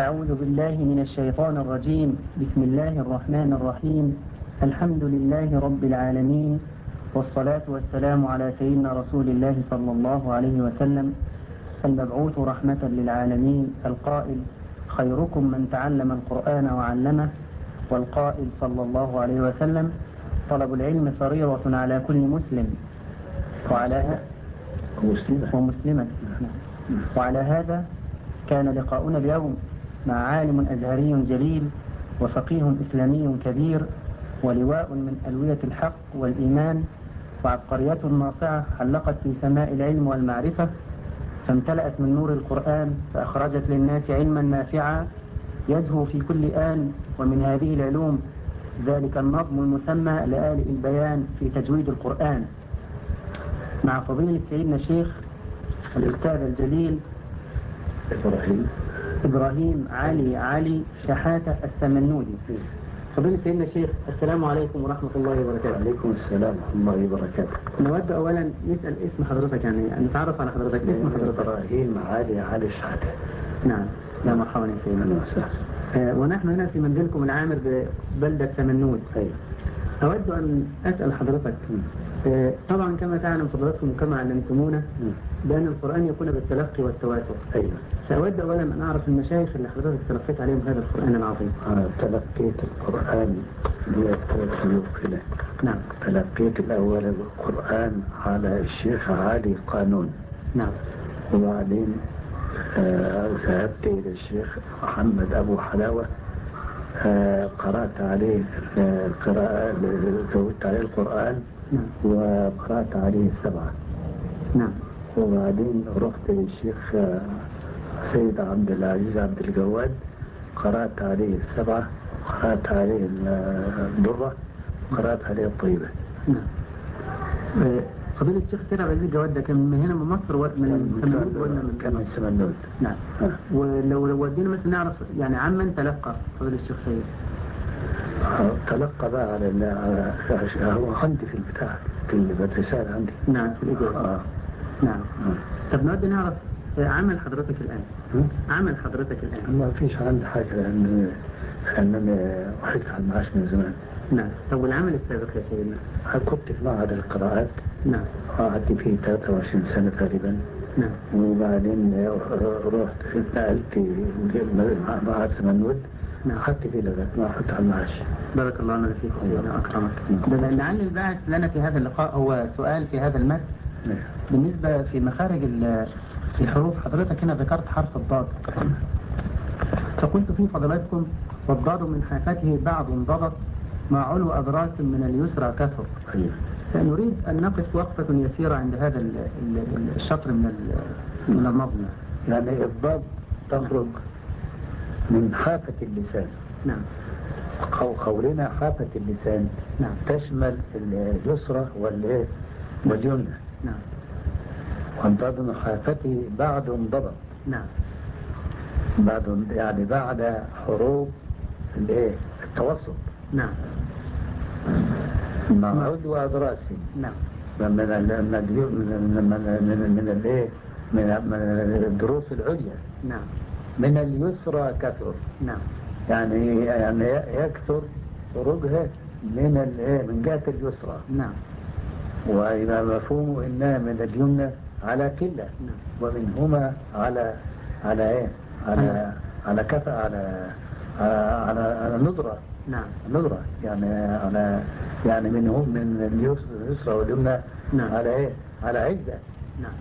أعوذ بالله من الشيطان الرجيم. بسم الله الرحمن الرحيم. الحمد لله رب العالمين والصلاة والسلام على سيدنا رسول الله صلى الله عليه وسلم المبعوث رحمة للعالمين القائل خيركم من تعلم القرآن وعلمه والقائل صلى الله عليه وسلم طلب العلم فريضة على كل مسلم وعلى ومسلمة. ومسلمة. وعلى هذا كان لقاؤنا اليوم. مع عالم أزهري جليل وفقيه إسلامي كبير ولواء من ألوية الحق والإيمان وعبقرية ناصعة حلقت في سماء العلم والمعرفة فامتلأت من نور القرآن فأخرجت للناس علما نافعا يزهو في كل آن ومن هذه العلوم ذلك النظم المسمى لآلئ البيان في تجويد القرآن. مع فضيلة سيدنا الشيخ الأستاذ الجليل إبراهيم علي علي شحاتة السمنودي فضيلة سيدنا الشيخ السلام عليكم ورحمة الله وبركاته. وعليكم السلام ورحمة الله وبركاته. نود أولا نسأل اسم حضرتك يعني نتعرف على حضرتك. اسم حضرتك. إبراهيم علي علي شحاتة. نعم. يا مرحبا يا سيدنا. أهلا وسهلا. آه، ونحن هنا في منزلكم العامر ببلدة سمنود أيوة أود أن أسأل حضرتك آه، طبعا كما تعلم فضلاتكم وكما علمتمونا بأن القرآن يكون بالتلقي والتواتر. أيوة. فأود أولا أن أعرف المشايخ اللي حضرتك تلقيت عليهم هذا القرآن العظيم. آه، تلقيت القرآن لثلاث شيوخ له نعم. تلقيت الأول القرآن على الشيخ علي قانون. نعم. وبعدين آه، ذهبت إلى الشيخ محمد أبو حلاوة. آه، قرأت عليه القراءة زودت عليه القرآن. نعم. وقرأت عليه السبعة نعم. وبعدين رحت للشيخ سيد عبد العزيز عبد الجواد قرأت عليه السبعة قرأت عليه الدرة قرأت عليه الطيبة. نعم. آه، فضيلة الشيخ سيد عبد العزيز الجواد ده كان من هنا من مصر ولا من سمنود ولا من كان من سمنود نعم. آه. ولو لو ودينا مثلا نعرف يعني عمن تلقى فضيلة الشيخ سيد آه، تلقى بقى على هو عندي في البتاع في الرسالة عندي. نعم في الإجابة آه. نعم. آه. طب نود نعرف عمل حضرتك الآن? عمل حضرتك الآن. ما فيش عندي حاجة لأن لأنني وحدت على المعاش من زمان. نعم. طب والعمل السابق يا سيدنا؟ كنت في معهد القراءات. نعم. قعدت فيه 23 سنة تقريبا. نعم. وبعدين رحت اتنقلت معهد سمنود. نعم. أخذت فيه لغاية ما أخذت على المعاش. بارك الله لنا فيك سيدنا أكرمك. نعم. لعل الباعث لنا في هذا اللقاء هو سؤال في هذا المد بالنسبة في مخارج ال- الحروف حضرتك هنا ذكرت حرف الضاد. فقلت في فضلاتكم والضاد من حافته بعض انضبط مع علو أضراس من اليسرى كثر. فنريد أن نقف وقفة يسيرة عند هذا ال- ال- الشطر من من النظم يعني الضاد تخرج من حافة اللسان. نعم. قولنا حافة اللسان نعم. تشمل اليسرى واليمنى. نعم. وانضاد من حافته بعد انضبط نعم بعد يعني بعد حروف الايه التوسط نعم مع عضو أضراسي نعم من من من من من من من الايه من من الدروس العليا نعم من اليسرى كثر نعم يعني يعني يكثر خروجها من الايه من جهة اليسرى نعم وإذا مفهوم إنها من اليمنى على نعم ومنهما على على إيه؟ على على كف على على على, نظرة نعم. نظرة يعني على يعني منهم من اليسرى واليمنى نعم. على إيه؟ على عزة. نعم.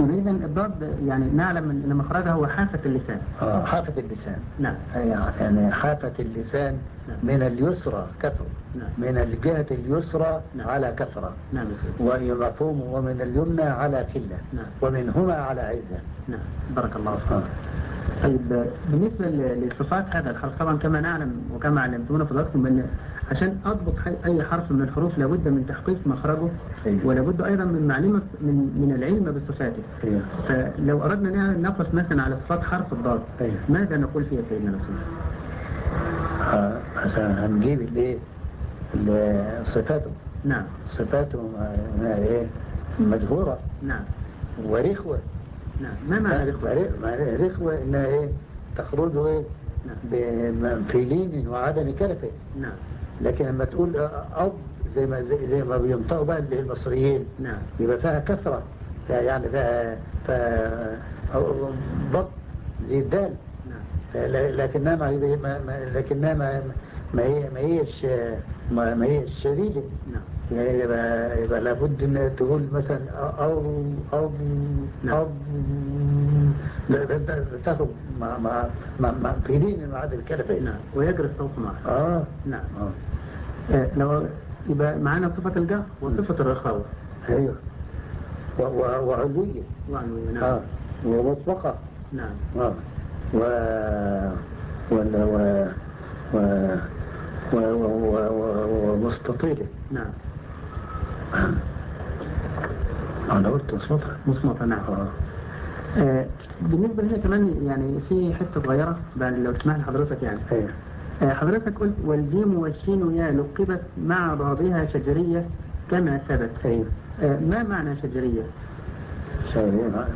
إذا الضاد يعني نعلم أن مخرجها هو حافة اللسان آه، حافة اللسان نعم يعني حافة اللسان نعم. من اليسرى كثر نعم. من الجهة اليسرى نعم. على كثرة نعم ومفهوم ومن اليمنى على قلة نعم. ومنهما على عزة نعم بارك الله فيك آه. طيب بالنسبة لصفات هذا الحرف طبعا كما نعلم وكما علمتمونا فضلاتكم بأن عشان أضبط أي حرف من الحروف لابد من تحقيق مخرجه أيوة. ولابد أيضا من معلومة من من العلم بصفاته. أيوة. فلو أردنا نقف مثلا على صفات حرف الضاد أيوة. ماذا نقول فيها سيدنا رسول آه، عشان هنجيب الايه ال- صفاته. نعم. صفاته إيه؟ مجهورة. نعم. ورخوة. نعم. ما معنى رخوة؟ رخوة إنها إيه؟ تخرج إيه؟ نعم. في لين وعدم كلفة. نعم. لكن لما تقول أب زي ما زي, زي ما بينطقوا بقى المصريين نعم. يبقى فيها كثرة فيها يعني فيها, فيها ضبط زي الدال. نعم. لكنها ما لكنها ما ما هي ما هيش ما ما هيش شديدة نعم. يعني يبقى, يبقى لابد ان تقول مثلا أو أو نعم. أو تاخد مع مع مع مع في دين مع عدد الكلفة نعم ويجري الصوت معه آه نعم آه آه، لو يبقى معانا صفة الجهر وصفة الرخاوة أيوه و- و- وعلوية وعنوية نعم آه ومطلقة نعم آه و ولا و و و و و ومستطيلة نعم أنا قلت مصمتها مصمتة نعم. آه. آه، بالنسبة هنا كمان يعني في حتة صغيرة بعد لو تسمح لحضرتك يعني. أيوه آه، حضرتك قلت والجيم والشين يا لقبت مع بعضها شجرية كما ثبت. أيوه آه، ما معنى شجرية؟ شهرية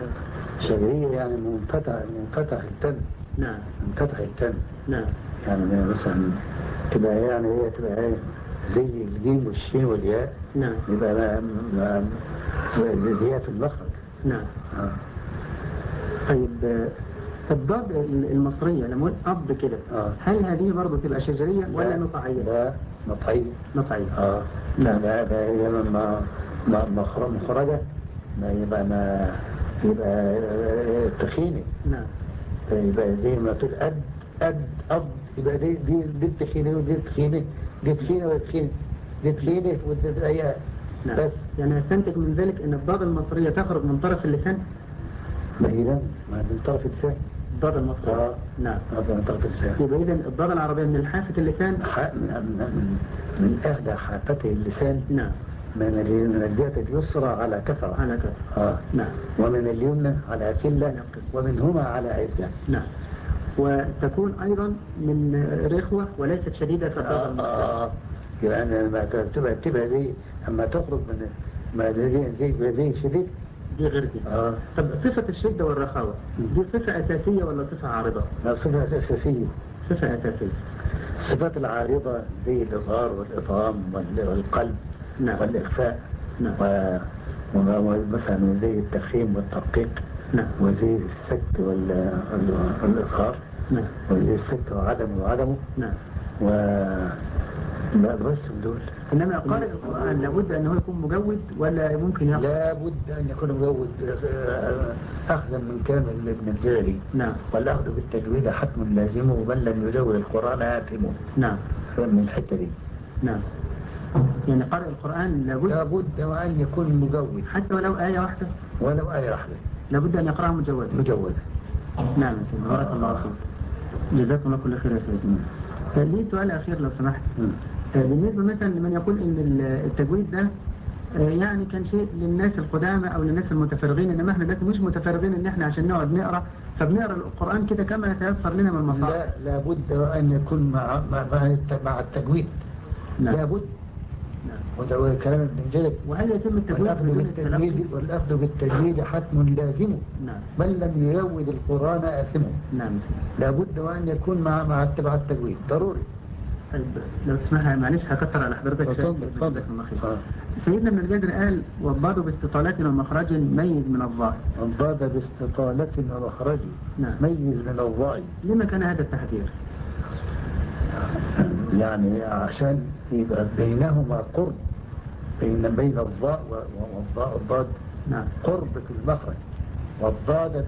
شهرية يعني منفتح منفتح التم نعم. منفتح التم نعم. يعني مثلا تبقى يعني هي تبقى إيه؟ زي الجيم والشين والياء. نعم. يبقى في المخرج نعم. آه. طيب آه، الضاد المصرية لما قلت أب كده. آه. هل هذه برضه تبقى شجرية ولا لا، نطعية؟ لا نطعية. نطعية. آه. لا لا ده هي ما ما مخرج مخرجة. ما يبقى ما يبقى تخينة. نعم. يبقى زي ما تقول أد أد أب يبقى دي دي دي التخينة ودي التخينة. دي تخينة ودي هي نعم. بس. يعني أستنتج من ذلك أن الضاد المصرية تخرج من طرف اللسان. ما هي من طرف اللسان. الضاد المصرية آه. نعم. من طرف اللسان. يبقى إذا الضاد العربية من حافة اللسان. ح- من من من إحدى حافتي اللسان. نعم. من من الجهة اليسرى على كثرة. على كده آه. نعم. ومن اليمنى على قلة ومنهما على عزة. نعم. وتكون أيضا من رخوة وليست شديدة كالضاد آه المصرية آه يبقى أنا لما تبقى تبقى دي أما تخرج من ما زي زي شديد. دي غير دي آه. طب صفة الشدة والرخاوة دي صفة أساسية ولا صفة عارضة؟ لا صفة أساسية. صفة أساسية. الصفات العارضة زي الإظهار والإطعام وال- والقلب نعم. والإخفاء نعم. و- ومثلا زي التفخيم والتدقيق نعم. وزي السكت وال- وال- والإظهار نعم. وزي السكت وعدمه وعدمه. نعم. و بس دول. إنما قارئ القرآن لابد أنه يكون مجود ولا ممكن يقرأ لابد أن يكون مجود. أخذا من كامل ابن الجاري. نعم. والأخذ بالتجويد حتم لازمه ومن لم يجود القرآن آثمه نعم. من الحتة دي. نعم. يعني قارئ القرآن لابد لابد وأن يكون مجود. حتى ولو آية واحدة. ولو آية واحدة. لابد أن يقرأها مجودا. مجودة نعم يا سيدي بارك الله فيك. جزاكم الله كل خير يا سيدي آه، لي سؤال أخير لو سمحت. آه، بالنسبة مثلا لمن يقول إن ال- التجويد ده آه، يعني كان شيء للناس القدامى أو للناس المتفرغين إنما إحنا دلوقتي مش متفرغين إن إحنا عشان نقعد نقرأ فبنقرأ القرآن كده كما يتيسر لنا من المصائب لا لابد وأن يكون مع مع مع التجويد. نعم. لابد وده كلام ابن الجاري وهل يتم التجويد بالتجويد؟ والأخذ بالتجويد حتم لازمه نعم من لم يجود القرآن آثمه نعم لابد وأن يكون مع مع اتباع التجويد ضروري طيب لو تسمح معلش هكتر على حضرتك. اتفضل اتفضل. آه. سيدنا ابن الجدر قال وضعوا باستطالات ومخرج ميز من الظاهر انضاد باستطالة ومخرج نعم. ميز من الضائي لما كان هذا التحذير؟ يعني عشان يبقى بينهما قرب. بين بين الضاء والضاء والضاد نعم. قرب في المخرج. والضاد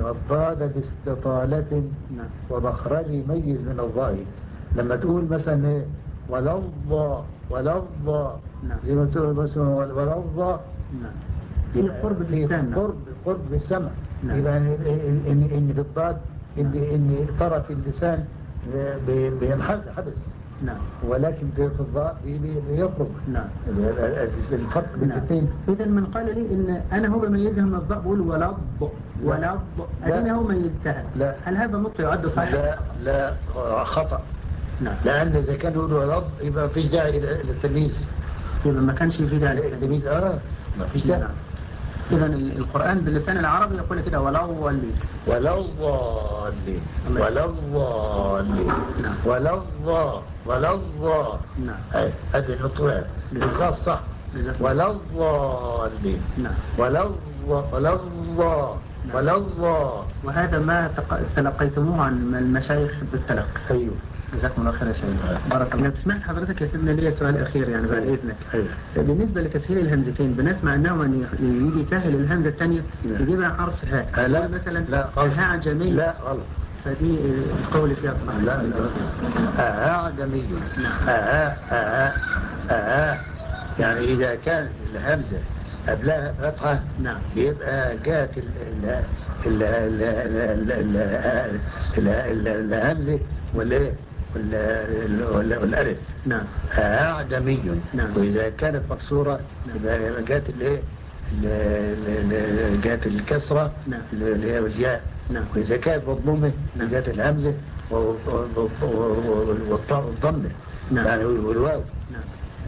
والضاد باستطالة نعم. ومخرج ميز من الضاء. لما تقول مثلا إيه؟ ولظى ولظى نعم. زي ما تقول مثلا ولظى نعم. في قرب اللسان نعم. قرب قرب السمع نعم. يبقى ان ان ان بالضاد إن إن طرف اللسان بي- بينحبس حبس نعم. ولكن في الضاء بيخرج نعم. الفرق بين نعم. الاثنين إذا من قال لي إن أنا هو بميزها من الضاء بقول ولض ولض لا. أنا هو ميزتها لا. هل هذا النطق يعد صحيح؟ لا. لا خطأ. نعم. لأن إذا كان يقول ولظ يبقى ما فيش داعي للتمييز يبقى ما كانش في ذلك التمييز آه. ما فيش داعي. نعم. إذا القرآن باللسان العربي يقول كده ولا ولي ولا الضالين ولا الضالين. ولا الضا ولا الضا نعم. أي أدي النطوع بالقاف صح ولا الضالين. نعم. ولا ولا الضا نعم. ولا الضا وهذا ما تق- تلقيتموه عن المشايخ بالتلقي. أيوه. جزاكم الله خير يا سيدي. بارك الله تسمح حضرتك يا سيدنا لي سؤال أخير يعني بعد إذنك. أيوه. بالنسبة لتسهيل الهمزتين بنسمع أنه من يجي يسهل الهمزة الثانية نعم. يجيبها حرف هاء لا. يقول مثلا لا،. هاء عجمي لا غلط. فدي القول فيها لا آه عدمي آه آه آه آه يعني إذا كان الهمزة قبلها فتحة نعم. يبقى جاءت الهمزة ولا والألف نعم أعدمي نعم. وإذا كانت مكسورة يبقى جاءت الإيه جاءت الكسرة نعم اللي هي والياء نعم. وإذا كانت مضمومة نعم. جاءت الهمزة والطاء والضمة نعم. يعني والواو نعم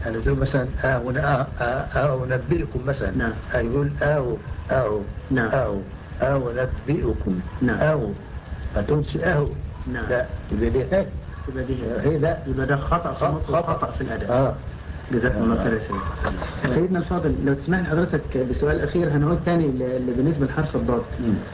يعني تقول مثلا آه آه آه أنبئكم مثلا نعم. آه يقول آه آه نعم. آه آه أنبئكم نعم. آه ما تقولش آه نعم. لا تبقى دي هي تبقى دي هي لا يبقى ده خطأ في وخطأ في الأداء آه جزاكم الله خير يا سيدنا الفاضل لو تسمح حضرتك بسؤال أخير هنعود ل- بالنسبة لحرف الضاد.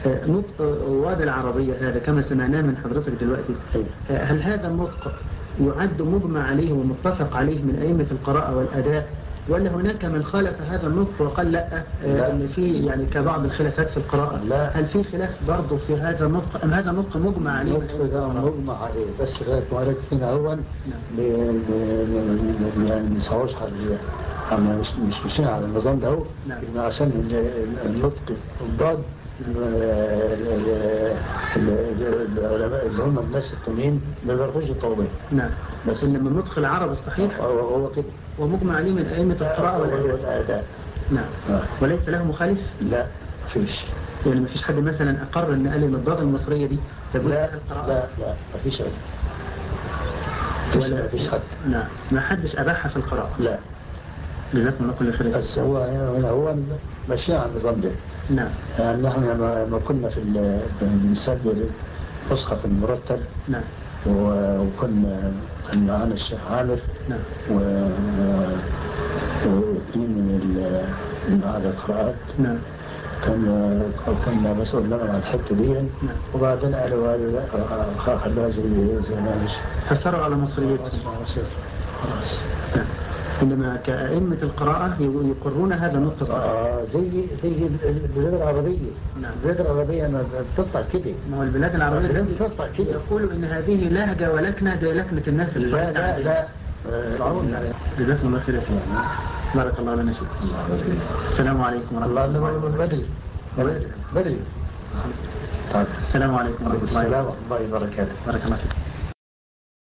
آه، نطق رواد العربية هذا كما سمعناه من حضرتك دلوقتي أيوة. آه، هل هذا النطق يعد مجمع عليه ومتفق عليه من أئمة القراءة والأداء ولا هناك من خالف هذا النطق وقال لا, آه، لا. إن في يعني كبعض الخلافات في القراءة لا. هل في خلاف برضه في هذا النطق أم هذا النطق مجمع عليه النطق ده؟ مغمى عليه بس مالك هنا هو يعني مش هوش على مش مش ماشيين على النظام ده هو نعم. عشان ال- النطق الضاد العلماء اللي هم الناس التانيين ما بيعرفوش يطولوا نعم. بس إنما النطق العربي الصحيح هو هو كده. ومجمع عليه من هو والأداء الأداء. نعم. آه. وليس له مخالف؟ لا فيش. يعني مفيش حد مثلا أقر أن قال إن الضاد المصرية دي تجوز لا لا لا ما فيش حد. فيش- ما فيش حد. نعم. ما حدش أباحها في القراءة. لا. جزاكم الله كل خير بس هو هنا هو ماشيين على النظام ده. نعم. يعني نحن لما كنا في بنسجل نسخة في المرتب نعم وكنا كان معانا الشيخ عامر نعم. و واثنين من معهد القراءات. نعم. كان كنا مسؤول لنا عن الحتة دي. نعم. وبعدين قالوا قالوا آه، زي زي ما مش فسروا على مصريتهم. خلاص. نعم. إنما كأئمة القراءة يقرون هذا النطق الصحيح آه زي زي البلاد العربية. نعم. البلاد العربية ما بتطلع كده. ما هو البلاد العربية لازم دي تطلع كده. يقولوا إن هذه لهجة ولكنة زي لكنة الناس لا لا. لا. جزاكم الله خير يا سيدي. بارك الله لنا السلام عليكم ورحمة الله الله بدري. بدري. بدري. السلام عليكم ورحمة الله السلام وبركاته. ورحمة الله وبركاته. بارك الله فيكم